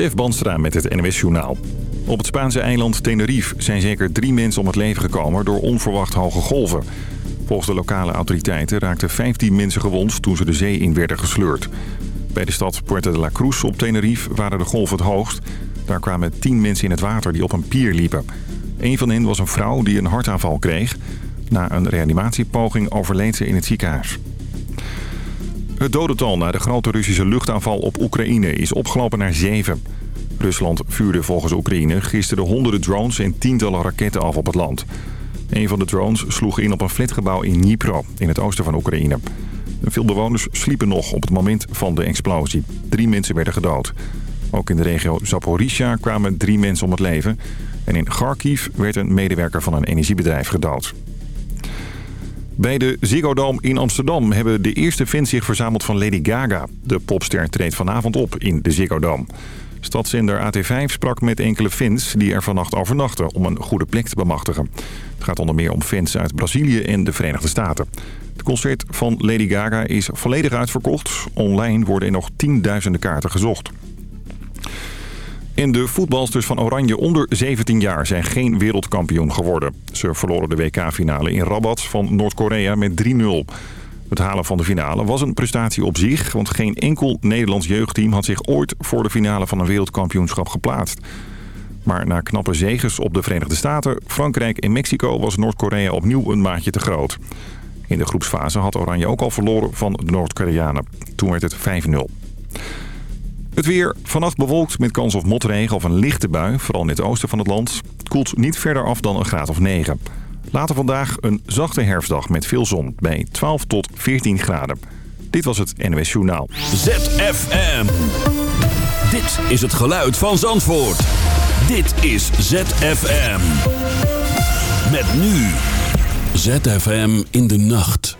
Stef Banstra met het NWS Journaal. Op het Spaanse eiland Tenerife zijn zeker drie mensen om het leven gekomen door onverwacht hoge golven. Volgens de lokale autoriteiten raakten 15 mensen gewond toen ze de zee in werden gesleurd. Bij de stad Puerto de la Cruz op Tenerife waren de golven het hoogst. Daar kwamen 10 mensen in het water die op een pier liepen. Een van hen was een vrouw die een hartaanval kreeg. Na een reanimatiepoging overleed ze in het ziekenhuis. Het dodental na de grote Russische luchtaanval op Oekraïne is opgelopen naar zeven. Rusland vuurde volgens Oekraïne gisteren honderden drones en tientallen raketten af op het land. Een van de drones sloeg in op een flatgebouw in Dnipro, in het oosten van Oekraïne. Veel bewoners sliepen nog op het moment van de explosie. Drie mensen werden gedood. Ook in de regio Zaporizhia kwamen drie mensen om het leven. En in Kharkiv werd een medewerker van een energiebedrijf gedood. Bij de Ziggo Dome in Amsterdam hebben de eerste fans zich verzameld van Lady Gaga. De popster treedt vanavond op in de Ziggo Dome. Stadszender AT5 sprak met enkele fans die er vannacht overnachten om een goede plek te bemachtigen. Het gaat onder meer om fans uit Brazilië en de Verenigde Staten. Het concert van Lady Gaga is volledig uitverkocht. Online worden er nog tienduizenden kaarten gezocht. En de voetbalsters van Oranje onder 17 jaar zijn geen wereldkampioen geworden. Ze verloren de WK-finale in Rabat van Noord-Korea met 3-0. Het halen van de finale was een prestatie op zich... want geen enkel Nederlands jeugdteam had zich ooit voor de finale van een wereldkampioenschap geplaatst. Maar na knappe zegens op de Verenigde Staten, Frankrijk en Mexico... was Noord-Korea opnieuw een maatje te groot. In de groepsfase had Oranje ook al verloren van de Noord-Koreanen. Toen werd het 5-0. Het weer vannacht bewolkt met kans op motregen of een lichte bui, vooral in het oosten van het land. Het koelt niet verder af dan een graad of 9. Later vandaag een zachte herfstdag met veel zon bij 12 tot 14 graden. Dit was het NWS Journaal. ZFM. Dit is het geluid van Zandvoort. Dit is ZFM. Met nu. ZFM in de nacht.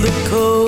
the cold.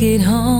get home.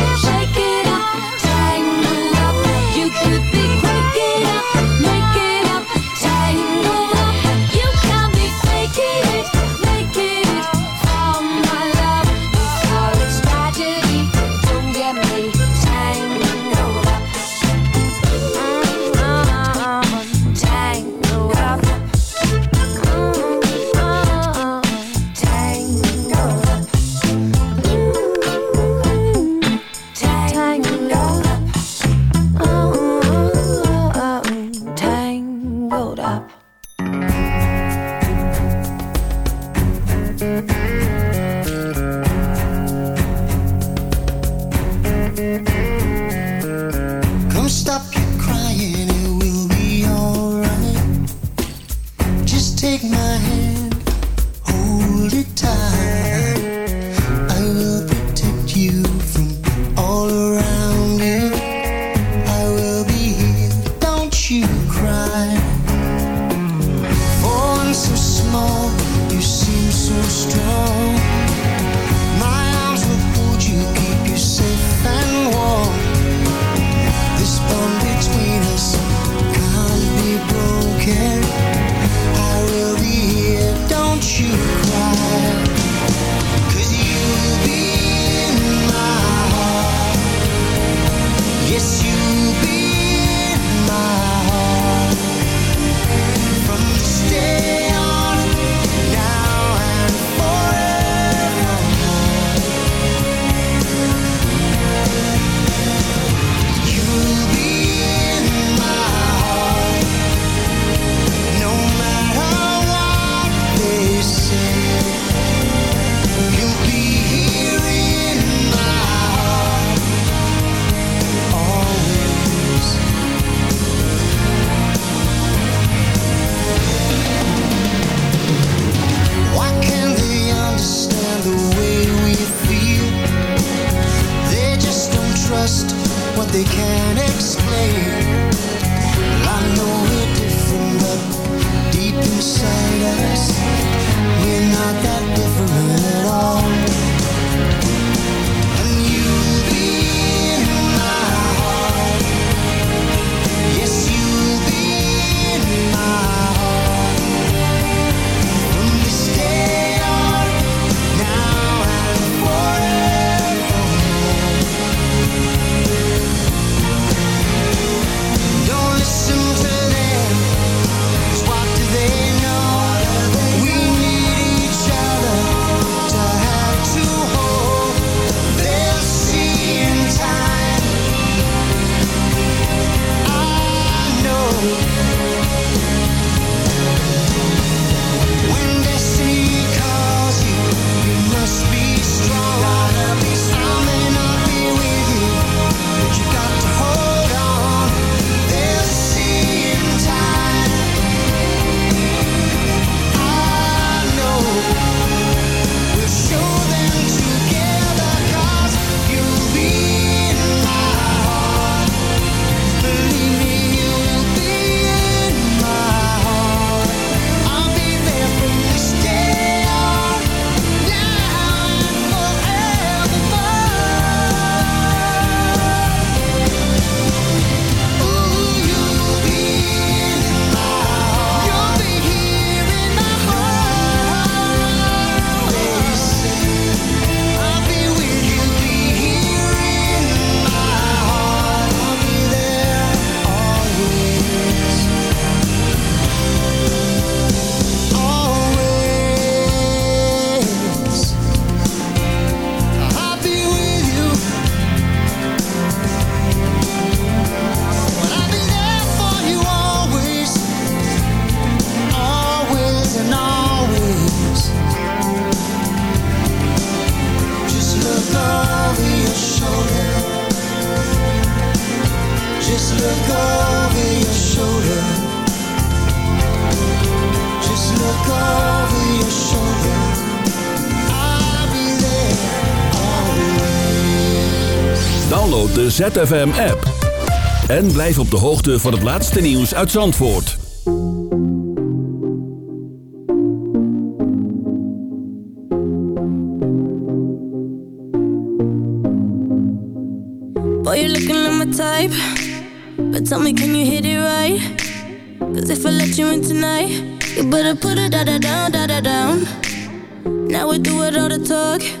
ZFM-app. En blijf op de hoogte van het laatste nieuws uit Zandvoort. Boy, you're looking like my type. But tell me, can you hit it right? Cause if I let you in tonight, you better put it da-da down, da-da down. Now we do it all the talk.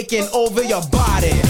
Taking over your body.